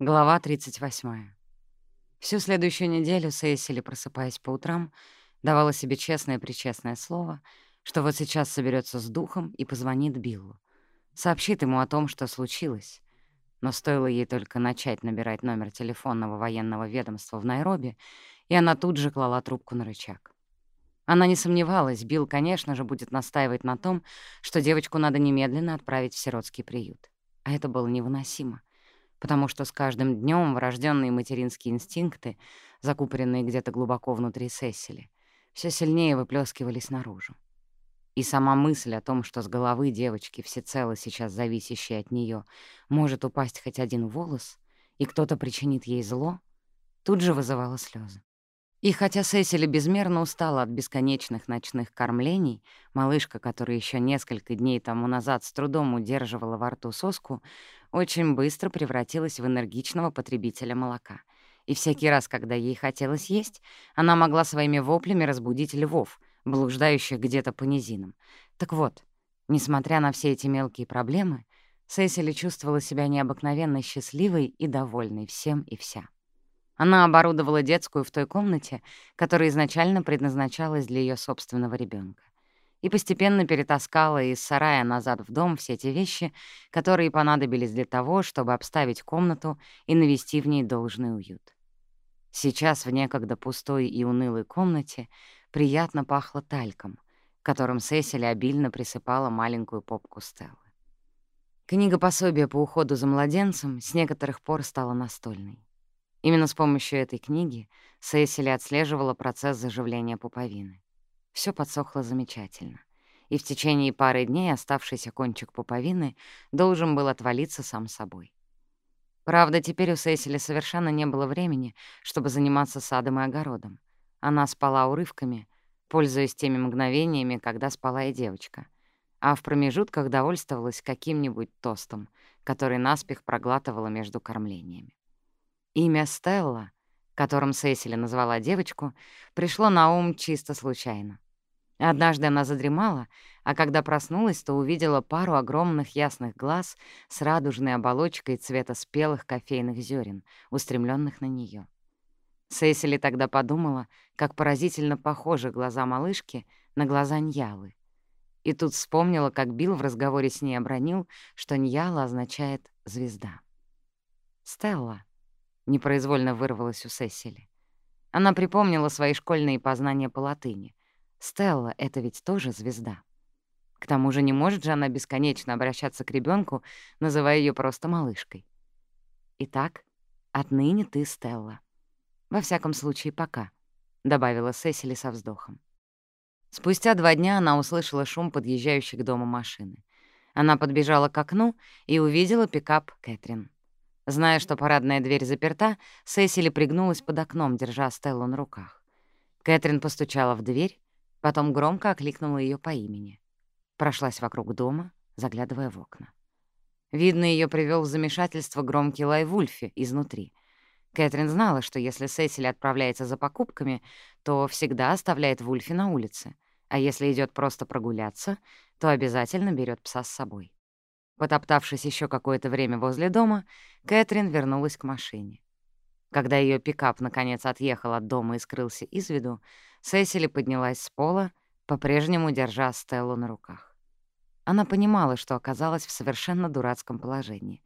Глава 38. Всю следующую неделю Сейсили, просыпаясь по утрам, давала себе честное-причестное слово, что вот сейчас соберется с духом и позвонит Биллу. Сообщит ему о том, что случилось. Но стоило ей только начать набирать номер телефонного военного ведомства в Найроби, и она тут же клала трубку на рычаг. Она не сомневалась, Билл, конечно же, будет настаивать на том, что девочку надо немедленно отправить в сиротский приют. А это было невыносимо потому что с каждым днем врожденные материнские инстинкты, закупоренные где-то глубоко внутри Сесили, все сильнее выплескивались наружу. И сама мысль о том, что с головы девочки, всецело сейчас зависящей от нее, может упасть хоть один волос, и кто-то причинит ей зло, тут же вызывала слезы. И хотя Сесили безмерно устала от бесконечных ночных кормлений, малышка, которая еще несколько дней тому назад с трудом удерживала во рту соску, очень быстро превратилась в энергичного потребителя молока. И всякий раз, когда ей хотелось есть, она могла своими воплями разбудить львов, блуждающих где-то по низинам. Так вот, несмотря на все эти мелкие проблемы, Сесили чувствовала себя необыкновенно счастливой и довольной всем и вся. Она оборудовала детскую в той комнате, которая изначально предназначалась для ее собственного ребенка, и постепенно перетаскала из сарая назад в дом все те вещи, которые понадобились для того, чтобы обставить комнату и навести в ней должный уют. Сейчас в некогда пустой и унылой комнате приятно пахло тальком, которым Сесили обильно присыпала маленькую попку Стеллы. Книга пособия по уходу за младенцем с некоторых пор стала настольной. Именно с помощью этой книги Сесили отслеживала процесс заживления пуповины. Все подсохло замечательно. И в течение пары дней оставшийся кончик пуповины должен был отвалиться сам собой. Правда, теперь у Сесили совершенно не было времени, чтобы заниматься садом и огородом. Она спала урывками, пользуясь теми мгновениями, когда спала и девочка, а в промежутках довольствовалась каким-нибудь тостом, который наспех проглатывала между кормлениями. Имя Стелла, которым Сесили назвала девочку, пришло на ум чисто случайно. Однажды она задремала, а когда проснулась, то увидела пару огромных ясных глаз с радужной оболочкой цвета спелых кофейных зерен, устремленных на нее. Сесили тогда подумала, как поразительно похожи глаза малышки на глаза Ньялы. И тут вспомнила, как Билл в разговоре с ней обронил, что Ньяла означает «звезда». непроизвольно вырвалась у Сесили. Она припомнила свои школьные познания по латыни. Стелла — это ведь тоже звезда. К тому же не может же она бесконечно обращаться к ребенку, называя ее просто малышкой. «Итак, отныне ты Стелла. Во всяком случае, пока», — добавила Сесили со вздохом. Спустя два дня она услышала шум подъезжающей к дому машины. Она подбежала к окну и увидела пикап Кэтрин. Зная, что парадная дверь заперта, Сесили пригнулась под окном, держа Стеллу на руках. Кэтрин постучала в дверь, потом громко окликнула ее по имени. Прошлась вокруг дома, заглядывая в окна. Видно, ее привел в замешательство громкий лай Вульфи изнутри. Кэтрин знала, что если Сесили отправляется за покупками, то всегда оставляет Вульфи на улице, а если идет просто прогуляться, то обязательно берет пса с собой. Потоптавшись еще какое-то время возле дома, Кэтрин вернулась к машине. Когда ее пикап наконец отъехал от дома и скрылся из виду, Сесили поднялась с пола, по-прежнему держа Стеллу на руках. Она понимала, что оказалась в совершенно дурацком положении.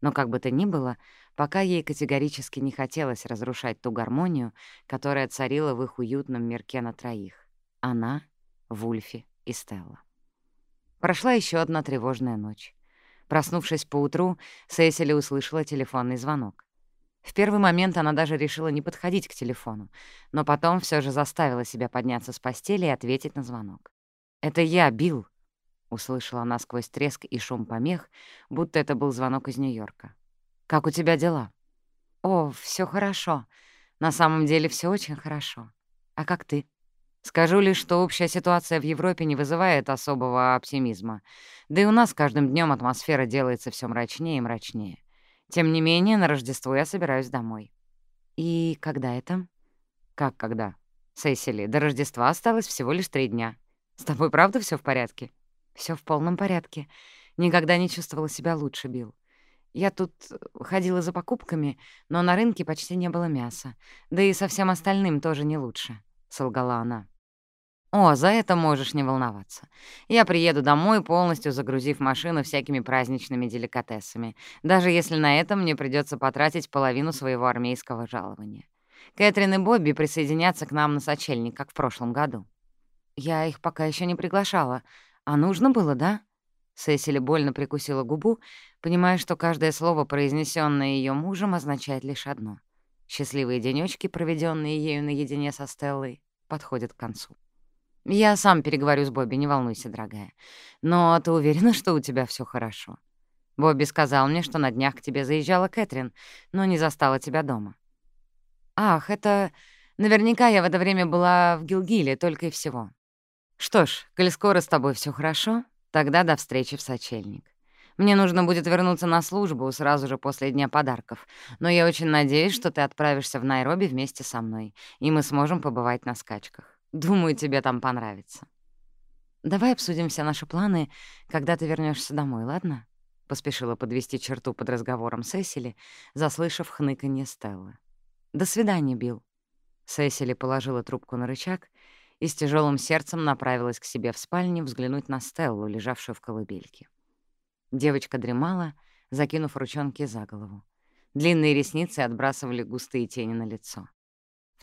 Но как бы то ни было, пока ей категорически не хотелось разрушать ту гармонию, которая царила в их уютном мирке на троих. Она, Вульфи и Стелла. Прошла еще одна тревожная ночь. Проснувшись поутру, Сесили услышала телефонный звонок. В первый момент она даже решила не подходить к телефону, но потом все же заставила себя подняться с постели и ответить на звонок. «Это я, Билл», — услышала она сквозь треск и шум помех, будто это был звонок из Нью-Йорка. «Как у тебя дела?» «О, все хорошо. На самом деле все очень хорошо. А как ты?» Скажу лишь, что общая ситуация в Европе не вызывает особого оптимизма. Да и у нас с каждым днем атмосфера делается все мрачнее и мрачнее. Тем не менее, на Рождество я собираюсь домой. И когда это? Как когда? Сесили, до Рождества осталось всего лишь три дня. С тобой правда все в порядке? Все в полном порядке. Никогда не чувствовала себя лучше, Билл. Я тут ходила за покупками, но на рынке почти не было мяса. Да и со всем остальным тоже не лучше», — солгала она. «О, за это можешь не волноваться. Я приеду домой, полностью загрузив машину всякими праздничными деликатесами, даже если на этом мне придется потратить половину своего армейского жалования. Кэтрин и Бобби присоединятся к нам на сочельник, как в прошлом году. Я их пока еще не приглашала. А нужно было, да?» Сесили больно прикусила губу, понимая, что каждое слово, произнесенное ее мужем, означает лишь одно. Счастливые денечки, проведенные ею наедине со Стеллой, подходят к концу. «Я сам переговорю с Бобби, не волнуйся, дорогая. Но ты уверена, что у тебя все хорошо?» Бобби сказал мне, что на днях к тебе заезжала Кэтрин, но не застала тебя дома. «Ах, это... Наверняка я в это время была в Гилгиле, только и всего. Что ж, коль скоро с тобой все хорошо, тогда до встречи в сочельник. Мне нужно будет вернуться на службу сразу же после Дня подарков, но я очень надеюсь, что ты отправишься в Найроби вместе со мной, и мы сможем побывать на скачках. Думаю, тебе там понравится. Давай обсудим все наши планы, когда ты вернешься домой, ладно? Поспешила подвести черту под разговором Сесили, заслышав хныканье Стеллы. «До свидания, Билл». Сесили положила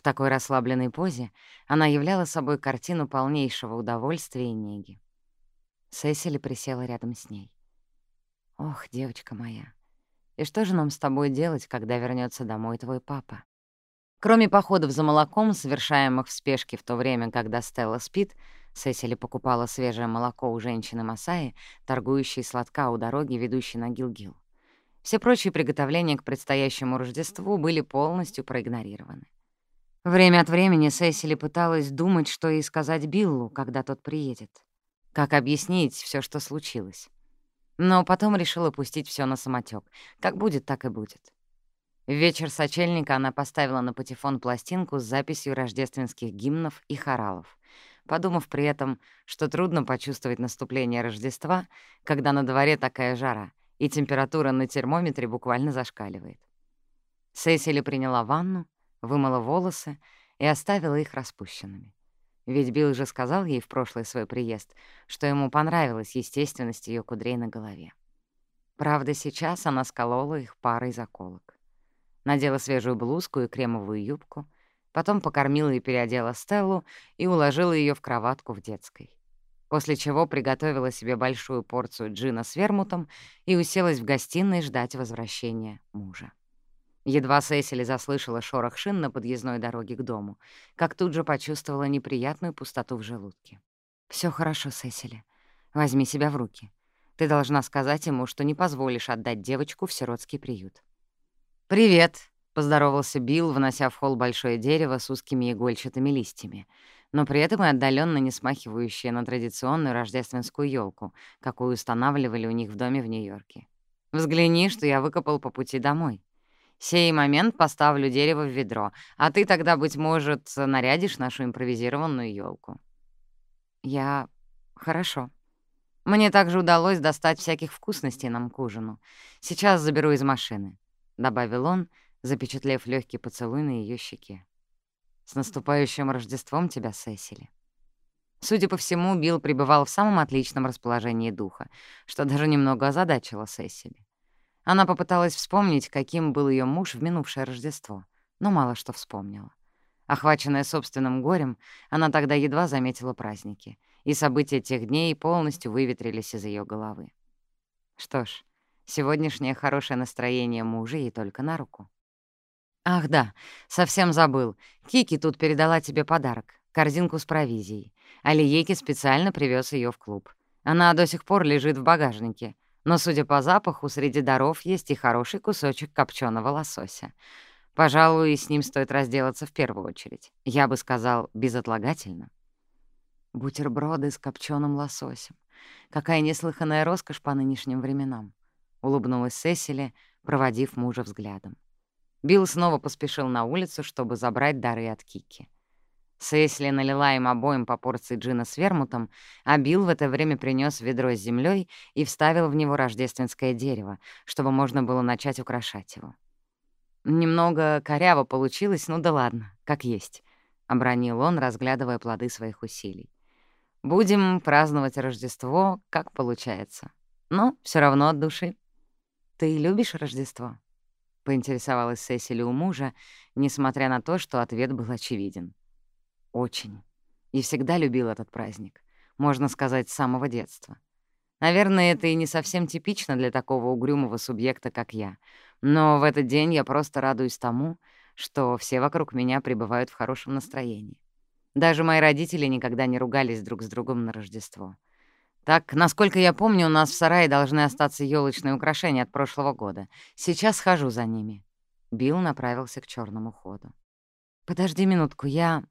трубку на рычаг и с тяжелым сердцем направилась к себе в спальню взглянуть на Стеллу, лежавшую в колыбельке. Девочка дремала, закинув ручонки за голову. Длинные ресницы отбрасывали густые тени на лицо. В такой расслабленной позе она являла собой картину полнейшего удовольствия и неги. Сесили присела рядом с ней. «Ох, девочка моя, и что же нам с тобой делать, когда вернется домой твой папа?» Кроме походов за молоком, совершаемых в спешке в то время, когда Время от времени Сесили пыталась думать, что ей сказать Биллу, когда тот приедет. Как объяснить все, что случилось. Но потом решила пустить все на самотек. Как будет, так и будет. В вечер сочельника она поставила на патефон пластинку с записью рождественских гимнов и хоралов, подумав при этом, что трудно почувствовать наступление Рождества, когда на дворе такая жара, и температура на термометре буквально зашкаливает. Сесили приняла ванну, вымыла волосы и оставила их распущенными. Ведь Билл же сказал ей в прошлый свой приезд, что ему понравилась естественность ее кудрей на голове. Правда, сейчас она сколола их парой заколок надела свежую блузку и кремовую юбку, потом покормила и переодела Стеллу и уложила ее в кроватку в детской. После чего приготовила себе большую порцию джина с вермутом и уселась в гостиной ждать возвращения мужа. Едва Сесили заслышала шорох шин на подъездной дороге к дому, как тут же почувствовала неприятную пустоту в желудке. Все хорошо, Сесили. Возьми себя в руки. Ты должна сказать ему, что не позволишь отдать девочку в сиротский приют. «Привет», — поздоровался Билл, внося в холл большое дерево с узкими игольчатыми листьями, но при этом и отдаленно не смахивающее на традиционную рождественскую елку, какую устанавливали у них в доме в Нью-Йорке. «Взгляни, что я выкопал по пути домой. Сей момент поставлю дерево в ведро, а ты тогда, быть может, нарядишь нашу импровизированную елку. Я... Хорошо. Мне также удалось достать всяких вкусностей нам к ужину. Сейчас заберу из машины. — добавил он, запечатлев легкий поцелуй на ее щеке. «С наступающим Рождеством тебя, Сесили!» Судя по всему, Билл пребывал в самом отличном расположении духа, что даже немного озадачило Сесили. Она попыталась вспомнить, каким был ее муж в минувшее Рождество, но мало что вспомнила. Охваченная собственным горем, она тогда едва заметила праздники, и события тех дней полностью выветрились из ее головы. Что ж, Сегодняшнее хорошее настроение мужа ей только на руку. «Ах да, совсем забыл. Кики тут передала тебе подарок — корзинку с провизией. Алиеки специально привез ее в клуб. Она до сих пор лежит в багажнике, но, судя по запаху, среди даров есть и хороший кусочек копченого лосося. Пожалуй, с ним стоит разделаться в первую очередь. Я бы сказал, безотлагательно. Бутерброды с копченым лососем. Какая неслыханная роскошь по нынешним временам. — улыбнулась Сесили, проводив мужа взглядом. Билл снова поспешил на улицу, чтобы забрать дары от Кики. Сесли налила им обоим по порции джина с вермутом, а Билл в это время принес ведро с землей и вставил в него рождественское дерево, чтобы можно было начать украшать его. «Немного коряво получилось, ну да ладно, как есть», — обронил он, разглядывая плоды своих усилий. «Будем праздновать Рождество, как получается. Но все равно от души. Ты любишь Рождество?» — поинтересовалась Сесили у мужа, несмотря на то, что ответ был очевиден. очень. И всегда любил этот праздник. Можно сказать, с самого детства. Наверное, это и не совсем типично для такого угрюмого субъекта, как я. Но в этот день я просто радуюсь тому, что все вокруг меня пребывают в хорошем настроении. Даже мои родители никогда не ругались друг с другом на Рождество. Так, насколько я помню, у нас в сарае должны остаться елочные украшения от прошлого года. Сейчас схожу за ними. Билл направился к черному ходу. «Подожди минутку, я...»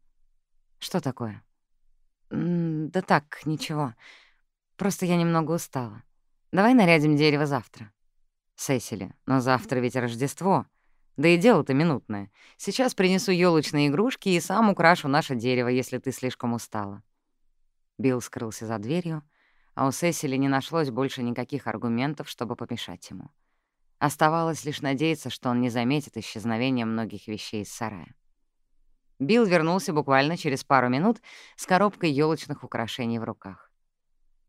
«Что такое?» «Да так, ничего. Просто я немного устала. Давай нарядим дерево завтра. Сесили, но завтра ведь Рождество. Да и дело-то минутное. Сейчас принесу елочные игрушки и сам украшу наше дерево, если ты слишком устала. Билл скрылся за дверью, а у Сесили не нашлось больше никаких аргументов, чтобы помешать ему. Оставалось лишь надеяться, что он не заметит исчезновения многих вещей из сарая. Билл вернулся буквально через пару минут с коробкой елочных украшений в руках.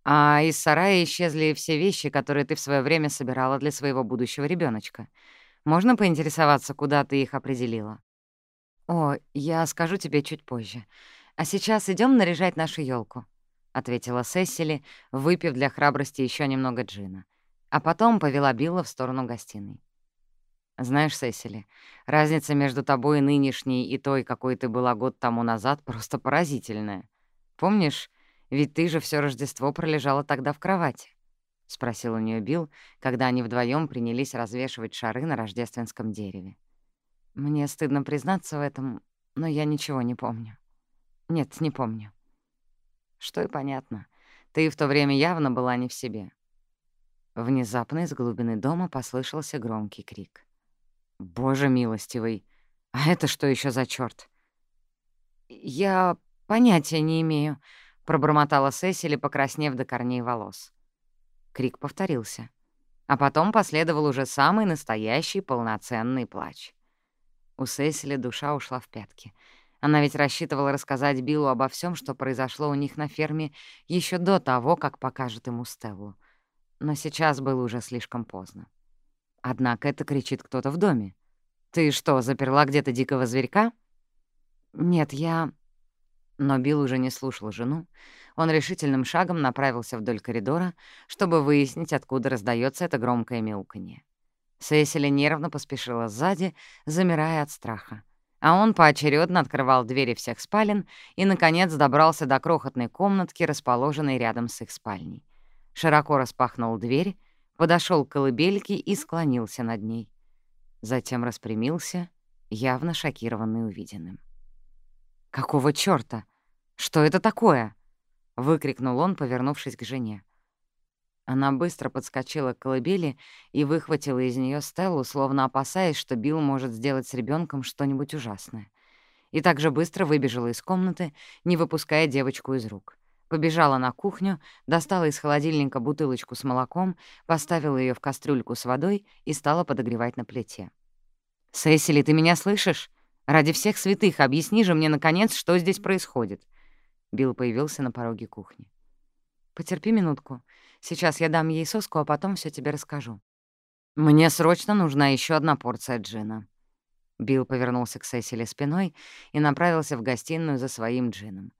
А из сарая исчезли все вещи, которые ты в свое время собирала для своего будущего ребеночка. Можно поинтересоваться, куда ты их определила? О, я скажу тебе чуть позже. А сейчас идем наряжать нашу елку, ответила Сесили, выпив для храбрости еще немного джина. А потом повела Билла в сторону гостиной. Знаешь, Сесили, разница между тобой нынешней и той, какой ты была год тому назад, просто поразительная. Помнишь, ведь ты же все Рождество пролежала тогда в кровати», — спросил у нее Билл, когда они вдвоем принялись развешивать шары на рождественском дереве. «Мне стыдно признаться в этом, но я ничего не помню. Нет, не помню». «Что и понятно. Ты в то время явно была не в себе». Внезапно из глубины дома послышался громкий крик. «Боже милостивый! А это что еще за черт? «Я понятия не имею», — пробормотала Сесили, покраснев до корней волос. Крик повторился. А потом последовал уже самый настоящий полноценный плач. У Сесили душа ушла в пятки. Она ведь рассчитывала рассказать Биллу обо всем, что произошло у них на ферме еще до того, как покажет ему Стеллу. Но сейчас было уже слишком поздно. однако это кричит кто-то в доме. «Ты что, заперла где-то дикого зверька?» «Нет, я...» Но Билл уже не слушал жену. Он решительным шагом направился вдоль коридора, чтобы выяснить, откуда раздается это громкое мяуканье. Сесили нервно поспешила сзади, замирая от страха. А он поочередно открывал двери всех спален и, наконец, добрался до крохотной комнатки, расположенной рядом с их спальней. Широко распахнул дверь, подошел к колыбельке и склонился над ней. Затем распрямился, явно шокированный увиденным. «Какого чёрта? Что это такое?» — выкрикнул он, повернувшись к жене. Она быстро подскочила к колыбели и выхватила из нее Стеллу, словно опасаясь, что Билл может сделать с ребенком что-нибудь ужасное. И также быстро выбежала из комнаты, не выпуская девочку из рук. Побежала на кухню, достала из холодильника бутылочку с молоком, поставила ее в кастрюльку с водой и стала подогревать на плите. «Сесили, ты меня слышишь? Ради всех святых объясни же мне, наконец, что здесь происходит!» Билл появился на пороге кухни. «Потерпи минутку. Сейчас я дам ей соску, а потом все тебе расскажу». «Мне срочно нужна еще одна порция джина». Билл повернулся к Сесили спиной и направился в гостиную за своим джином.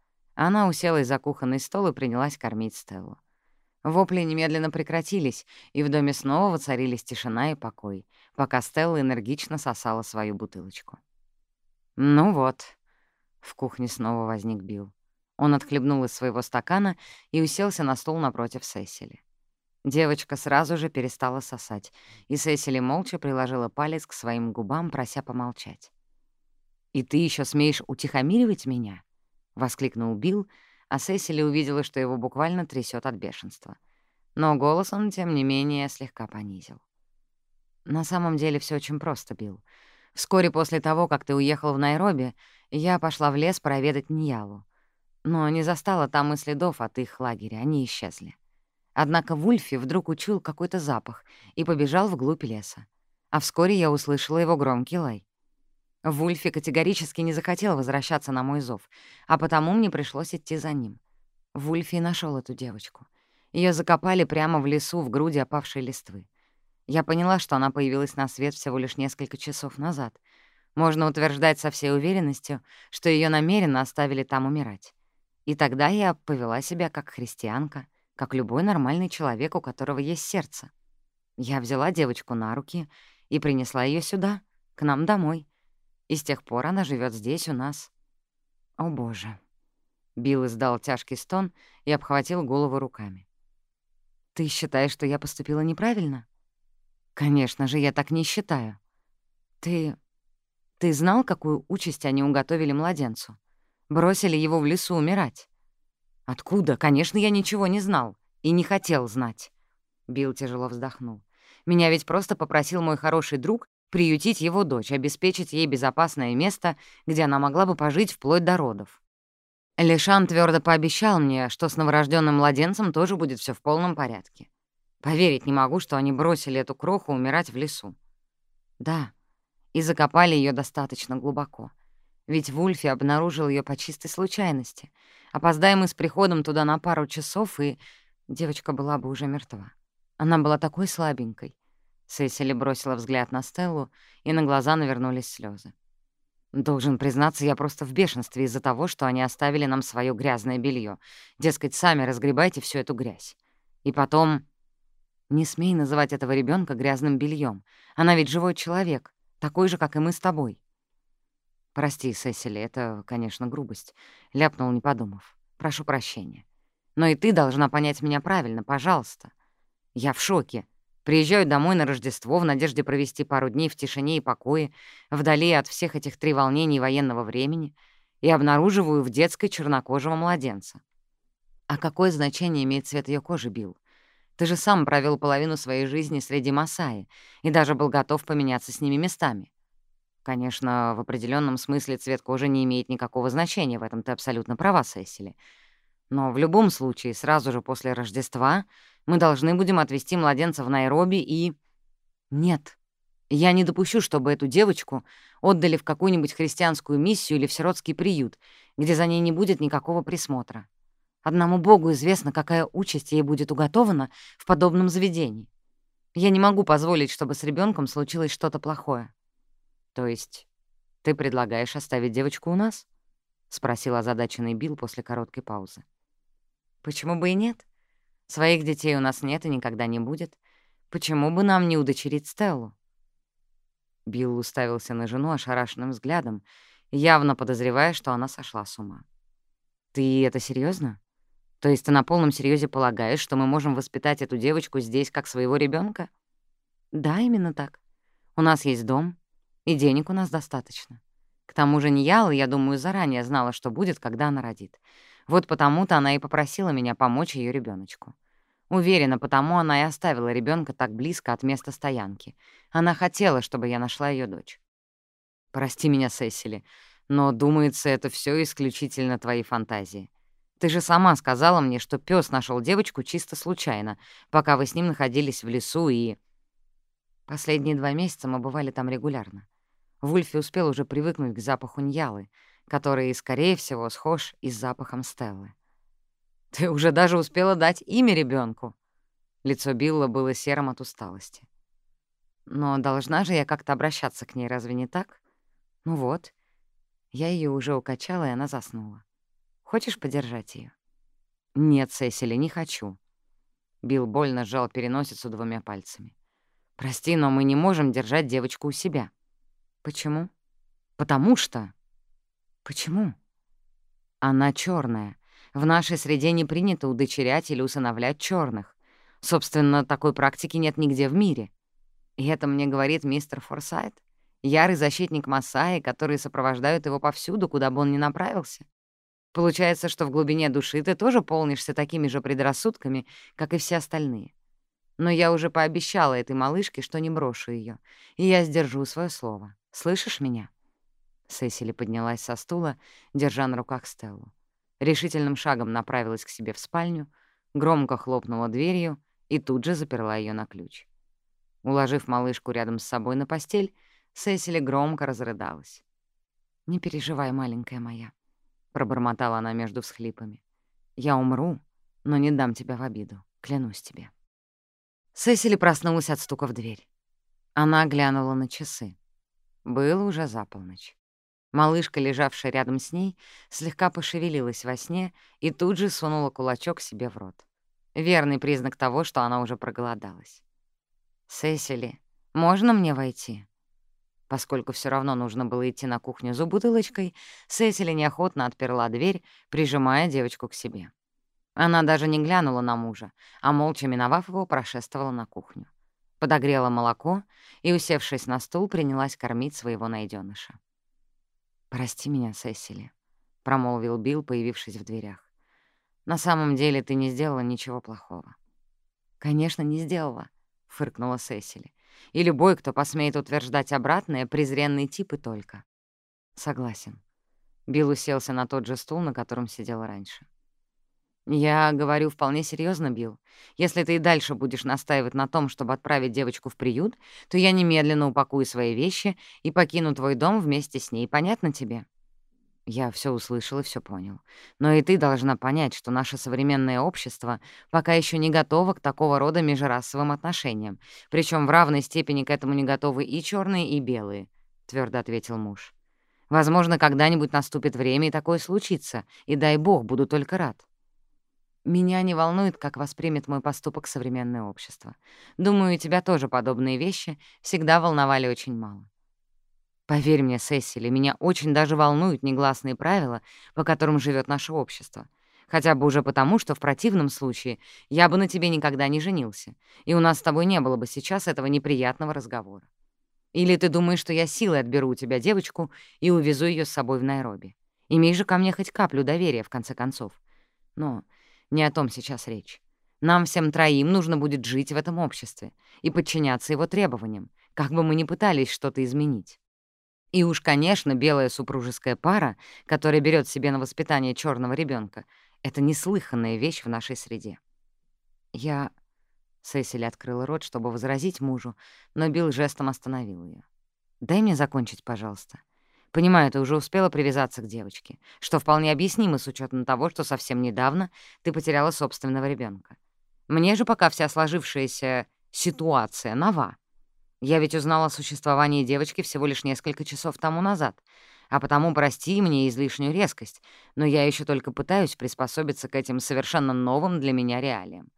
Она уселась за кухонный стол и принялась кормить Стеллу. Вопли немедленно прекратились, и в доме снова воцарились тишина и покой, пока Стелла энергично сосала свою бутылочку. «Ну вот», — в кухне снова возник Билл. Он отхлебнул из своего стакана и уселся на стол напротив Сесили. Девочка сразу же перестала сосать, и Сесили молча приложила палец к своим губам, прося помолчать. «И ты еще смеешь утихомиривать меня?» воскликнул Билл, а Сесили увидела, что его буквально трясет от бешенства. Но голос он, тем не менее, слегка понизил. «На самом деле все очень просто, Билл. Вскоре после того, как ты уехал в Найроби, я пошла в лес проведать Ньялу. Но не застала там и следов от их лагеря, они исчезли. Однако Вульфи вдруг учуял какой-то запах и побежал вглубь леса. А вскоре я услышала его громкий лай. Вульфи категорически не захотел возвращаться на мой зов, а потому мне пришлось идти за ним. Вульфи нашел эту девочку. Ее закопали прямо в лесу в груди опавшей листвы. Я поняла, что она появилась на свет всего лишь несколько часов назад. Можно утверждать со всей уверенностью, что ее намеренно оставили там умирать. И тогда я повела себя как христианка, как любой нормальный человек, у которого есть сердце. Я взяла девочку на руки и принесла ее сюда, к нам домой. И с тех пор она живет здесь у нас. О, Боже. Билл издал тяжкий стон и обхватил голову руками. «Ты считаешь, что я поступила неправильно?» «Конечно же, я так не считаю. Ты... ты знал, какую участь они уготовили младенцу? Бросили его в лесу умирать?» «Откуда? Конечно, я ничего не знал и не хотел знать». Билл тяжело вздохнул. «Меня ведь просто попросил мой хороший друг приютить его дочь, обеспечить ей безопасное место, где она могла бы пожить вплоть до родов. Лишан твердо пообещал мне, что с новорожденным младенцем тоже будет все в полном порядке. Поверить не могу, что они бросили эту кроху умирать в лесу. Да, и закопали ее достаточно глубоко. Ведь Вульфи обнаружил ее по чистой случайности. Опоздаем мы с приходом туда на пару часов, и девочка была бы уже мертва. Она была такой слабенькой. Сесили бросила взгляд на Стеллу, и на глаза навернулись слезы. Должен признаться, я просто в бешенстве из-за того, что они оставили нам свое грязное белье. Дескать, сами разгребайте всю эту грязь. И потом... Не смей называть этого ребенка грязным бельем. Она ведь живой человек, такой же, как и мы с тобой. Прости, Сесили, это, конечно, грубость. Ляпнул, не подумав. Прошу прощения. Но и ты должна понять меня правильно, пожалуйста. Я в шоке. Приезжаю домой на Рождество в надежде провести пару дней в тишине и покое, вдали от всех этих треволнений военного времени, и обнаруживаю в детской чернокожего младенца. А какое значение имеет цвет ее кожи, Билл? Ты же сам провел половину своей жизни среди Масаи и даже был готов поменяться с ними местами. Конечно, в определенном смысле цвет кожи не имеет никакого значения, в этом ты абсолютно права, Сесили. Но в любом случае, сразу же после Рождества мы должны будем отвезти младенца в Найроби и... Нет. Я не допущу, чтобы эту девочку отдали в какую-нибудь христианскую миссию или в сиротский приют, где за ней не будет никакого присмотра. Одному Богу известно, какая участь ей будет уготована в подобном заведении. Я не могу позволить, чтобы с ребенком случилось что-то плохое. То есть ты предлагаешь оставить девочку у нас? — спросил озадаченный Билл после короткой паузы. «Почему бы и нет?» Своих детей у нас нет и никогда не будет. Почему бы нам не удочерить Стеллу?» Билл уставился на жену ошарашенным взглядом, явно подозревая, что она сошла с ума. «Ты это серьезно? То есть ты на полном серьезе полагаешь, что мы можем воспитать эту девочку здесь как своего ребенка? «Да, именно так. У нас есть дом, и денег у нас достаточно. К тому же Нияла, я думаю, заранее знала, что будет, когда она родит». Вот потому-то она и попросила меня помочь ее ребеночку. Уверена, потому она и оставила ребенка так близко от места стоянки. Она хотела, чтобы я нашла ее дочь. Прости меня, Сесили, но, думается, это все исключительно твои фантазии. Ты же сама сказала мне, что пес нашел девочку чисто случайно, пока вы с ним находились в лесу и... Последние два месяца мы бывали там регулярно. Вульфи успел уже привыкнуть к запаху ньялы, который, скорее всего, схож и с запахом Стеллы. «Ты уже даже успела дать имя ребенку. Лицо Билла было серым от усталости. «Но должна же я как-то обращаться к ней, разве не так? Ну вот. Я ее уже укачала, и она заснула. Хочешь подержать ее? «Нет, Сесили, не хочу». Билл больно сжал переносицу двумя пальцами. «Прости, но мы не можем держать девочку у себя». «Почему?» «Потому что...» Почему? Она черная. В нашей среде не принято удочерять или усыновлять черных. Собственно, такой практики нет нигде в мире. И это мне говорит мистер Форсайт, ярый защитник Масаи, которые сопровождают его повсюду, куда бы он ни направился. Получается, что в глубине души ты тоже полнишься такими же предрассудками, как и все остальные. Но я уже пообещала этой малышке, что не брошу ее, и я сдержу свое слово. Слышишь меня?» Сесили поднялась со стула, держа на руках Стеллу. Решительным шагом направилась к себе в спальню, громко хлопнула дверью и тут же заперла ее на ключ. Уложив малышку рядом с собой на постель, Сесили громко разрыдалась. «Не переживай, маленькая моя», — пробормотала она между всхлипами. «Я умру, но не дам тебя в обиду, клянусь тебе». Сесили проснулась от стука в дверь. Она глянула на часы. Было уже за полночь. Малышка, лежавшая рядом с ней, слегка пошевелилась во сне и тут же сунула кулачок себе в рот. Верный признак того, что она уже проголодалась. «Сесили, можно мне войти?» Поскольку все равно нужно было идти на кухню за бутылочкой, Сесили неохотно отперла дверь, прижимая девочку к себе. Она даже не глянула на мужа, а, молча миновав его, прошествовала на кухню. Подогрела молоко и, усевшись на стул, принялась кормить своего найденыша. «Прости меня, Сесили», — промолвил Билл, появившись в дверях. «На самом деле ты не сделала ничего плохого». «Конечно, не сделала», — фыркнула Сесили. И любой, кто посмеет утверждать обратное, презренный тип и только. Согласен. Билл уселся на тот же стул, на котором сидел раньше. «Я говорю вполне серьезно, Билл. Если ты и дальше будешь настаивать на том, чтобы отправить девочку в приют, то я немедленно упакую свои вещи и покину твой дом вместе с ней. Понятно тебе?» Я все услышал и все понял. Но и ты должна понять, что наше современное общество пока еще не готово к такого рода межрасовым отношениям, причем в равной степени к этому не готовы и черные, и белые, твердо ответил муж. Возможно, когда-нибудь наступит время, и такое случится, и дай бог, буду только рад. Меня не волнует, как воспримет мой поступок современное общество. Думаю, тебя тоже подобные вещи всегда волновали очень мало. Поверь мне, Сесили, меня очень даже волнуют негласные правила, по которым живет наше общество. Хотя бы уже потому, что в противном случае я бы на тебе никогда не женился, и у нас с тобой не было бы сейчас этого неприятного разговора. Или ты думаешь, что я силой отберу у тебя девочку и увезу ее с собой в Найроби? Имей же ко мне хоть каплю доверия, в конце концов. Но не о том сейчас речь. Нам всем троим нужно будет жить в этом обществе и подчиняться его требованиям, как бы мы ни пытались что-то изменить. И уж, конечно, белая супружеская пара, которая берет себе на воспитание черного ребенка, это неслыханная вещь в нашей среде. Я... Сесили открыла рот, чтобы возразить мужу, но Билл жестом остановил ее. «Дай мне закончить, пожалуйста. Понимаю, ты уже успела привязаться к девочке, что вполне объяснимо с учетом того, что совсем недавно ты потеряла собственного ребенка. Мне же пока вся сложившаяся ситуация нова. Я ведь узнала о существовании девочки всего лишь несколько часов тому назад, а потому прости мне излишнюю резкость, но я еще только пытаюсь приспособиться к этим совершенно новым для меня реалиям.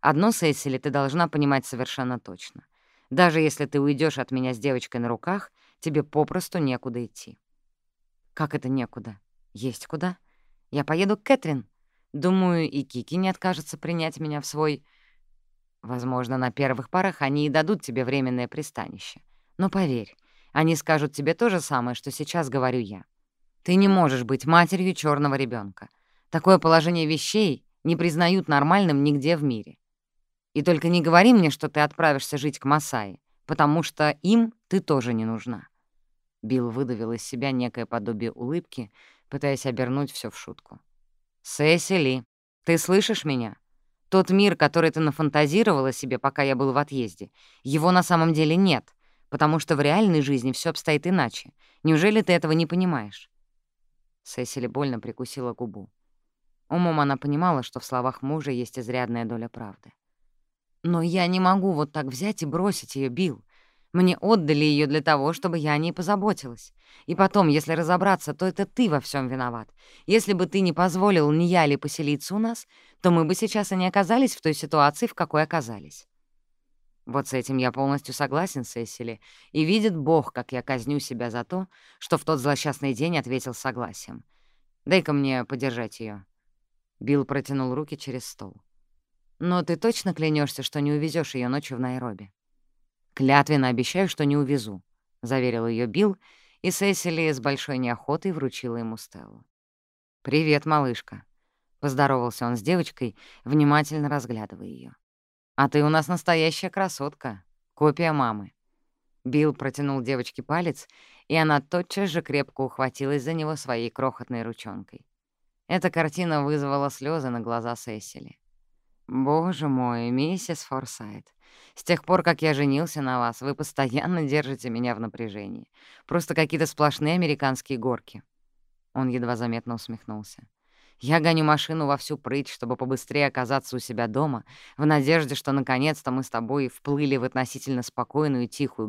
Одно, Сесили, ты должна понимать совершенно точно. Даже если ты уйдешь от меня с девочкой на руках — тебе попросту некуда идти. Как это некуда? Есть куда? Я поеду к Кэтрин. Думаю, и Кики не откажется принять меня в свой Возможно, на первых порах они и дадут тебе временное пристанище. Но поверь, они скажут тебе то же самое, что сейчас говорю я. Ты не можешь быть матерью черного ребенка. Такое положение вещей не признают нормальным нигде в мире. И только не говори мне, что ты отправишься жить к Масаи, потому что им ты тоже не нужна». Билл выдавил из себя некое подобие улыбки, пытаясь обернуть все в шутку. «Сесили, ты слышишь меня? Тот мир, который ты нафантазировала себе, пока я был в отъезде, его на самом деле нет, потому что в реальной жизни все обстоит иначе. Неужели ты этого не понимаешь?» Сесили больно прикусила губу. Умом она понимала, что в словах мужа есть изрядная доля правды. «Но я не могу вот так взять и бросить ее, Билл. Мне отдали ее для того, чтобы я о ней позаботилась. И потом, если разобраться, то это ты во всем виноват. Если бы ты не позволил ни я ли поселиться у нас, то мы бы сейчас и не оказались в той ситуации, в какой оказались. Вот с этим я полностью согласен, Сесили, и видит Бог, как я казню себя за то, что в тот злосчастный день ответил согласием. Дай-ка мне подержать ее. Билл протянул руки через стол. «Но ты точно клянешься, что не увезешь ее ночью в Найроби?» «Клятвенно обещаю, что не увезу», — заверил ее Билл, и Сесили с большой неохотой вручила ему Стеллу. «Привет, малышка», — поздоровался он с девочкой, внимательно разглядывая ее. «А ты у нас настоящая красотка, копия мамы». Билл протянул девочке палец, и она тотчас же крепко ухватилась за него своей крохотной ручонкой. Эта картина вызвала слезы на глаза Сесили. «Боже мой, миссис Форсайт, с тех пор, как я женился на вас, вы постоянно держите меня в напряжении. Просто какие-то сплошные американские горки». Он едва заметно усмехнулся. «Я гоню машину во всю прыть, чтобы побыстрее оказаться у себя дома, в надежде, что наконец-то мы с тобой вплыли в относительно спокойную и тихую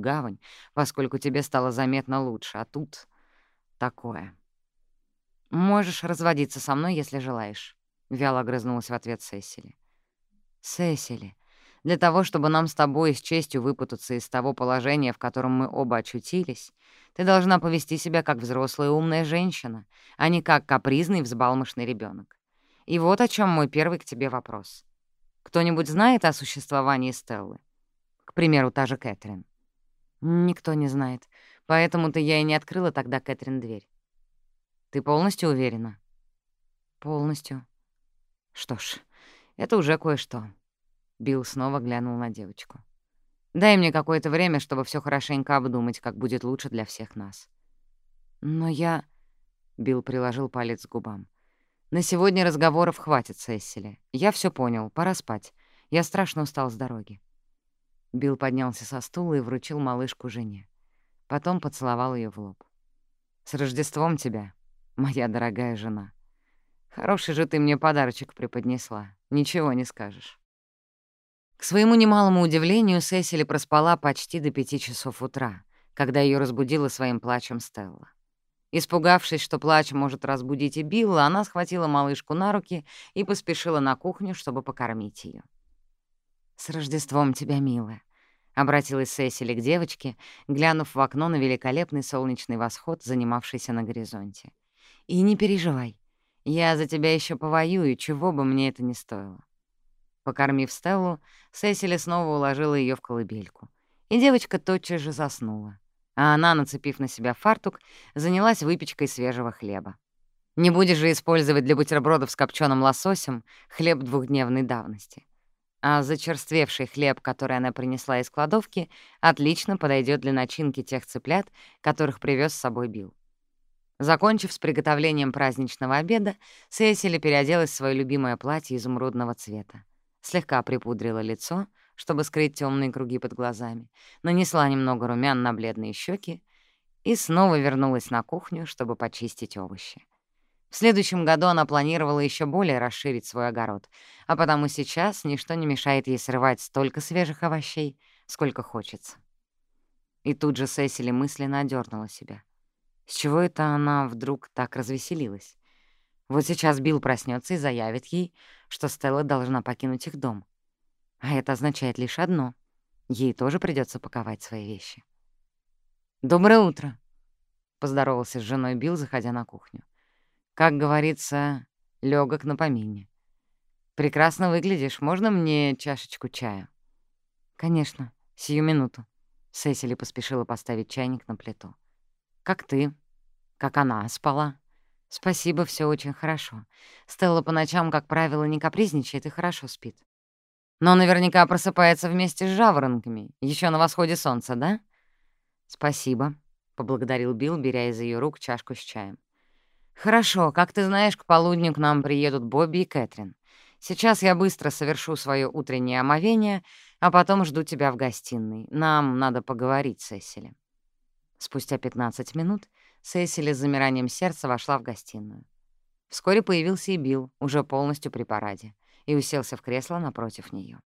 гавань, поскольку тебе стало заметно лучше, а тут такое». «Можешь разводиться со мной, если желаешь», — вяло огрызнулась в ответ Сесили. «Сесили, для того, чтобы нам с тобой с честью выпутаться из того положения, в котором мы оба очутились, ты должна повести себя как взрослая умная женщина, а не как капризный взбалмошный ребенок. И вот о чем мой первый к тебе вопрос. Кто-нибудь знает о существовании Стеллы? К примеру, та же Кэтрин. Никто не знает, поэтому-то я и не открыла тогда Кэтрин дверь. Ты полностью уверена? Полностью. Что ж, это уже кое-что. Билл снова глянул на девочку. «Дай мне какое-то время, чтобы все хорошенько обдумать, как будет лучше для всех нас». «Но я...» — Билл приложил палец к губам. «На сегодня разговоров хватит, Сессили. Я все понял, пора спать. Я страшно устал с дороги». Билл поднялся со стула и вручил малышку жене. Потом поцеловал ее в лоб. «С Рождеством тебя, моя дорогая жена. Хороший же ты мне подарочек преподнесла, ничего не скажешь». К своему немалому удивлению, Сесили проспала почти до пяти часов утра, когда ее разбудила своим плачем Стелла. Испугавшись, что плач может разбудить и Билла, она схватила малышку на руки и поспешила на кухню, чтобы покормить ее. «С Рождеством тебя, милая!» — обратилась Сесили к девочке, глянув в окно на великолепный солнечный восход, занимавшийся на горизонте. «И не переживай, я за тебя еще повоюю, чего бы мне это ни стоило». Покормив Стеллу, Сесили снова уложила ее в колыбельку. И девочка тотчас же заснула. А она, нацепив на себя фартук, занялась выпечкой свежего хлеба. Не будешь же использовать для бутербродов с копченым лососем хлеб двухдневной давности. А зачерствевший хлеб, который она принесла из кладовки, отлично подойдет для Закончив с приготовлением праздничного обеда, Сесили переоделась в свое любимое платье изумрудного цвета. Слегка припудрила лицо, чтобы скрыть темные круги под глазами, нанесла немного румян на бледные щеки и снова вернулась на кухню, чтобы почистить овощи. В следующем году она планировала еще более расширить свой огород, а потому сейчас ничто не мешает ей срывать столько свежих овощей, сколько хочется. И тут же Сесили мысленно одернула себя. С чего это она вдруг так развеселилась? Вот сейчас Билл проснется и заявит ей, что Стелла должна покинуть их дом. А это означает лишь одно — ей тоже придется паковать свои вещи. «Доброе утро», — поздоровался с женой Билл, заходя на кухню. «Как говорится, легок на помине. Прекрасно выглядишь. Можно мне чашечку чая?» «Конечно, сию минуту». Сесили поспешила поставить чайник на плиту. Как ты? Как она спала? Спасибо, все очень хорошо. Стелла по ночам, как правило, не капризничает и хорошо спит. Но наверняка просыпается вместе с жаворонками, еще на восходе солнца, да? Спасибо, — поблагодарил Билл, беря из ее рук чашку с чаем. «Хорошо, как ты знаешь, к полудню к нам приедут Бобби и Кэтрин. Сейчас я быстро совершу свое утреннее омовение, а потом жду тебя в гостиной. Нам надо поговорить с Эсселем». сердца вошла в гостиную. Вскоре появился и Билл, уже полностью при параде, и уселся в кресло напротив нее.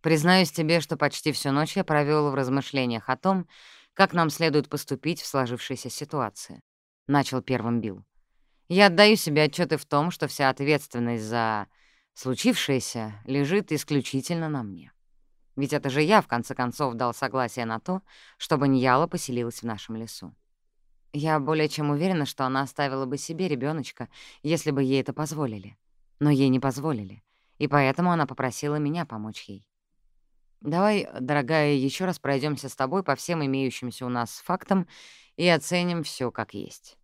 «Признаюсь тебе, что почти всю ночь я провел в размышлениях о том, как нам следует поступить в сложившейся ситуации», — начал первым Билл. «Я отдаю себе отчеты в том, что вся ответственность за случившееся лежит исключительно на мне. Ведь это же я, в конце концов, дал согласие на то, чтобы Ньяла поселилась в нашем лесу. Я более чем уверена, что она оставила бы себе ребеночка, если бы ей это позволили. Но ей не позволили, и поэтому она попросила меня помочь ей. Давай, дорогая, еще раз пройдемся с тобой по всем имеющимся у нас фактам и оценим все как есть.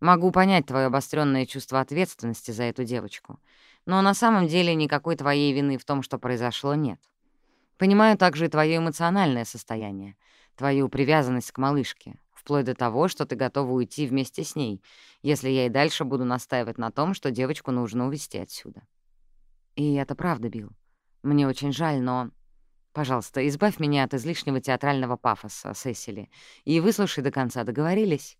Могу понять твое обостренное чувство ответственности за эту девочку, но на самом деле никакой твоей Понимаю также и твое эмоциональное состояние, твою привязанность к малышке, вплоть до того, что ты готова уйти вместе с ней, если я и дальше буду настаивать на том, что девочку нужно увезти отсюда. И это правда, Билл. Мне очень жаль, но... Пожалуйста, избавь меня от излишнего театрального пафоса, Сесили, и выслушай до конца, договорились?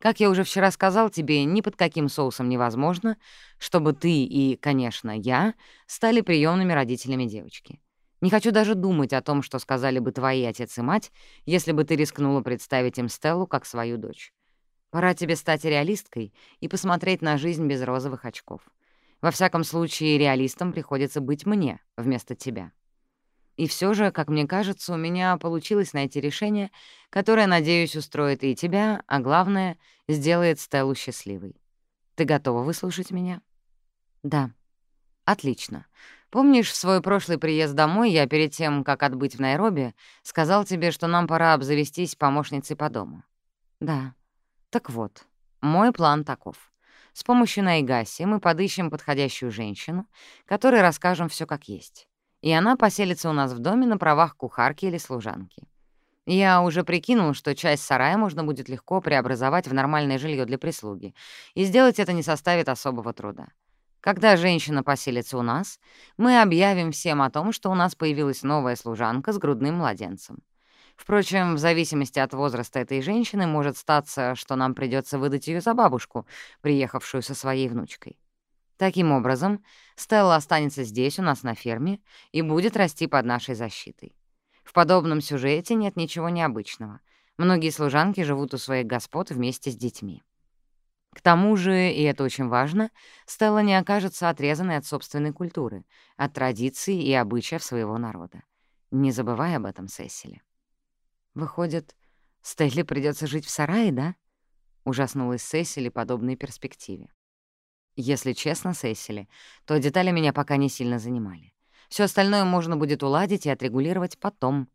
Как я уже вчера сказал тебе, ни под каким соусом невозможно, чтобы ты и, конечно, я стали приемными родителями девочки. Не хочу даже думать о том, что сказали бы твои отец и мать, если бы ты рискнула представить им Стеллу как свою дочь. Пора тебе стать реалисткой и посмотреть на жизнь без розовых очков. Во всяком случае, реалистом приходится быть мне вместо тебя. И все же, как мне кажется, у меня получилось найти решение, которое, надеюсь, устроит и тебя, а главное, сделает Стеллу счастливой. Ты готова выслушать меня? Да. Отлично. Помнишь, в свой прошлый приезд домой я перед тем, как отбыть в Найроби, сказал тебе, что нам пора обзавестись помощницей по дому? Да. Так вот, мой план таков. С помощью Найгаси мы подыщем подходящую женщину, которой расскажем все как есть и она поселится у нас в доме на правах кухарки или служанки. Я уже прикинул, что часть сарая можно будет легко преобразовать в нормальное жилье для прислуги, и сделать это не составит особого труда. Когда женщина поселится у нас, мы объявим всем о том, что у нас появилась новая служанка с грудным младенцем. Впрочем, в зависимости от возраста этой женщины может статься, что нам придется выдать ее за бабушку, приехавшую со своей внучкой. Таким образом, Стелла останется здесь, у нас на ферме, и будет расти под нашей защитой. В подобном сюжете нет ничего необычного. Многие служанки живут у своих господ вместе с детьми. К тому же, и это очень важно, Стелла не окажется отрезанной от собственной культуры, от традиций и обычаев своего народа. Не забывай об этом, Сесили. Выходит, Стелле придется жить в сарае, да? Ужаснулась Сесили подобной перспективе. Если честно, Сесили, то детали меня пока не сильно занимали. Все остальное можно будет уладить и отрегулировать потом.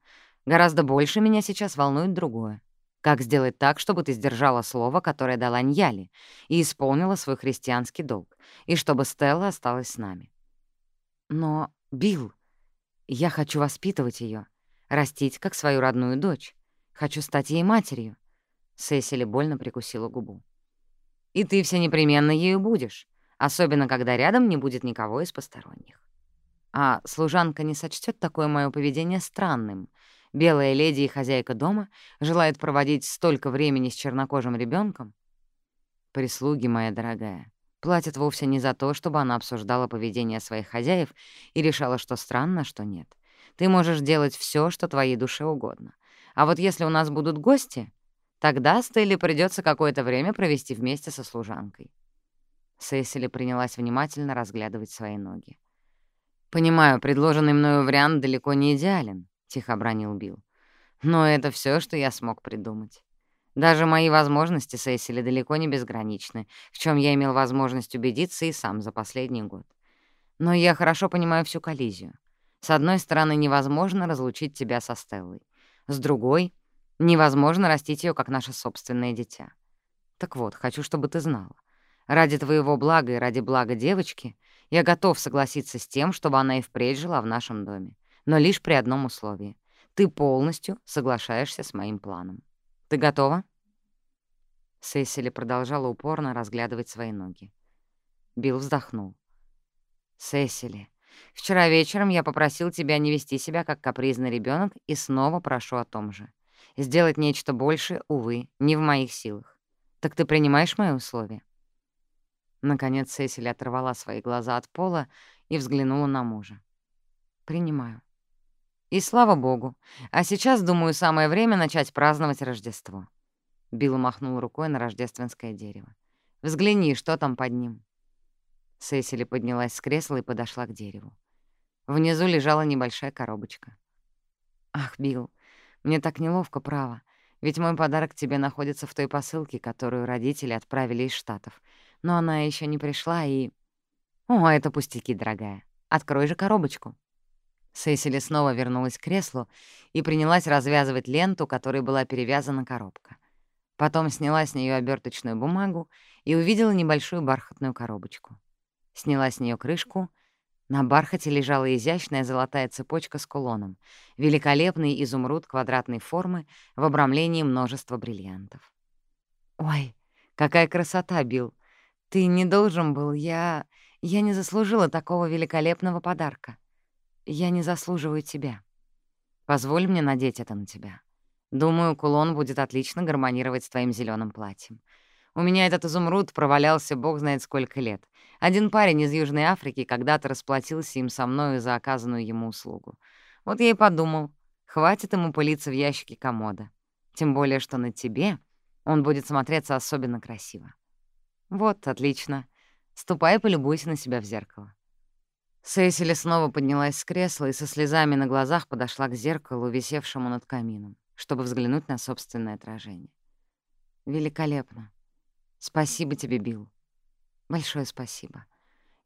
Гораздо больше меня сейчас волнует другое. Как сделать так, чтобы ты сдержала слово, которое дала Ньяли, и исполнила свой христианский долг, и чтобы Стелла осталась с нами? Но, Билл, я хочу воспитывать ее, растить как свою родную дочь. Хочу стать ей матерью. Сесили больно прикусила губу. И ты все непременно ею будешь, особенно когда рядом не будет никого из посторонних. А служанка не сочтет такое мое поведение странным — белая леди и хозяйка дома желает проводить столько времени с чернокожим ребенком? Прислуги, моя дорогая, платят вовсе не за то, чтобы она обсуждала поведение своих хозяев и решала, что странно, что нет. Ты можешь делать все, что твоей душе угодно. А вот если у нас будут гости, тогда Стелле придется какое-то время провести вместе со служанкой. Сесили принялась внимательно разглядывать свои ноги. «Понимаю, предложенный мною вариант далеко не идеален, тихо обронил Билл. «Но это все, что я смог придумать. Даже мои возможности, Сесили, далеко не безграничны, в чем я имел возможность убедиться и сам за последний год. Но я хорошо понимаю всю коллизию. С одной стороны, невозможно разлучить тебя со Стеллой. С другой — невозможно растить ее как наше собственное дитя. Так вот, хочу, чтобы ты знала. Ради твоего блага и ради блага девочки я готов согласиться с тем, чтобы она и впредь жила в нашем доме. Но лишь при одном условии. Ты полностью соглашаешься с моим планом. Ты готова?» Сесили продолжала упорно разглядывать свои ноги. Билл вздохнул. «Сесили, вчера вечером я попросил тебя не вести себя как капризный ребенок и снова прошу о том же. Сделать нечто больше, увы, не в моих силах. Так ты принимаешь мои условия?» Наконец Сесили оторвала свои глаза от пола и взглянула на мужа. «Принимаю. И слава богу. А сейчас, думаю, самое время начать праздновать Рождество». Билл махнул рукой на рождественское дерево. «Взгляни, что там под ним». Сесили поднялась с кресла и подошла к дереву. Внизу лежала небольшая коробочка. «Ах, Билл, мне так неловко, право. Ведь мой подарок тебе находится в той посылке, которую родители отправили из Штатов но она еще не пришла и... «О, это пустяки, дорогая. Открой же коробочку». Сесили снова вернулась к креслу и принялась развязывать ленту, которой была перевязана коробка. Потом сняла с нее оберточную бумагу и увидела небольшую бархатную коробочку. Сняла с нее крышку, На бархате лежала изящная золотая цепочка с кулоном, великолепный изумруд квадратной формы в обрамлении множества бриллиантов. «Ой, какая красота, Билл! Ты не должен был, я... Я не заслужила такого великолепного подарка. я не заслуживаю тебя. Позволь мне надеть это на тебя. Думаю, кулон будет отлично гармонировать с твоим зеленым платьем. У меня этот изумруд провалялся бог знает сколько лет. Один парень из Южной Африки когда-то расплатился им со мною за оказанную ему услугу. Вот я и подумал, хватит ему пылиться в ящике комода. Тем более, что на тебе он будет смотреться особенно красиво. Вот, отлично. Ступай, полюбуйся на себя в зеркало. Сесили снова поднялась с кресла и со слезами на глазах подошла к зеркалу, висевшему над камином, чтобы взглянуть на собственное отражение. Великолепно. Спасибо тебе, Билл. Большое спасибо.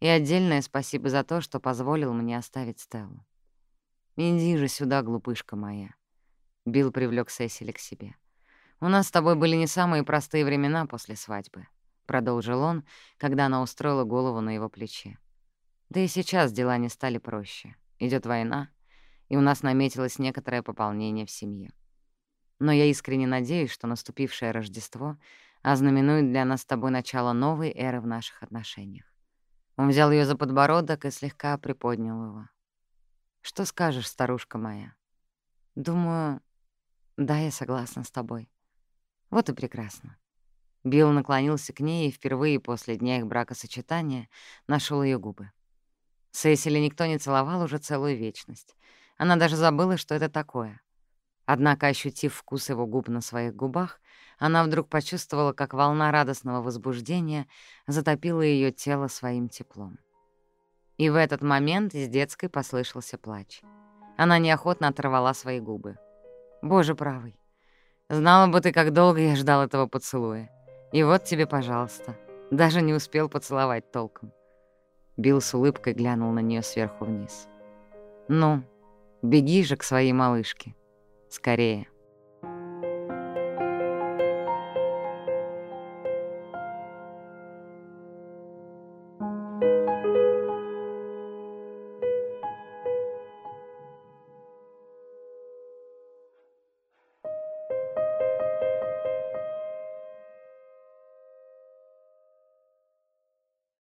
И отдельное спасибо за то, что позволил мне оставить Стеллу. Иди же сюда, глупышка моя. Билл привлёк Сесили к себе. У нас с тобой были не самые простые времена после свадьбы, продолжил он, когда она устроила голову на его плече. Да и сейчас дела не стали проще. Идёт война, и у нас наметилось некоторое пополнение в семье. Но я искренне надеюсь, что наступившее Рождество — ознаменует для нас с тобой начало новой эры в наших отношениях. Он взял ее за подбородок и слегка приподнял его. «Что скажешь, старушка моя?» «Думаю, да, я согласна с тобой. Вот и прекрасно». Билл наклонился к ней и впервые после дня их бракосочетания нашел ее губы. Сесили никто не целовал уже целую вечность. Она даже забыла, что это такое. Однако, ощутив вкус его губ на своих губах, она вдруг почувствовала, как волна радостного возбуждения затопила ее тело своим теплом. И в этот момент из детской послышался плач. Она неохотно оторвала свои губы. «Боже правый, знала бы ты, как долго я ждал этого поцелуя. И вот тебе, пожалуйста. Даже не успел поцеловать толком». Билл с улыбкой глянул на нее сверху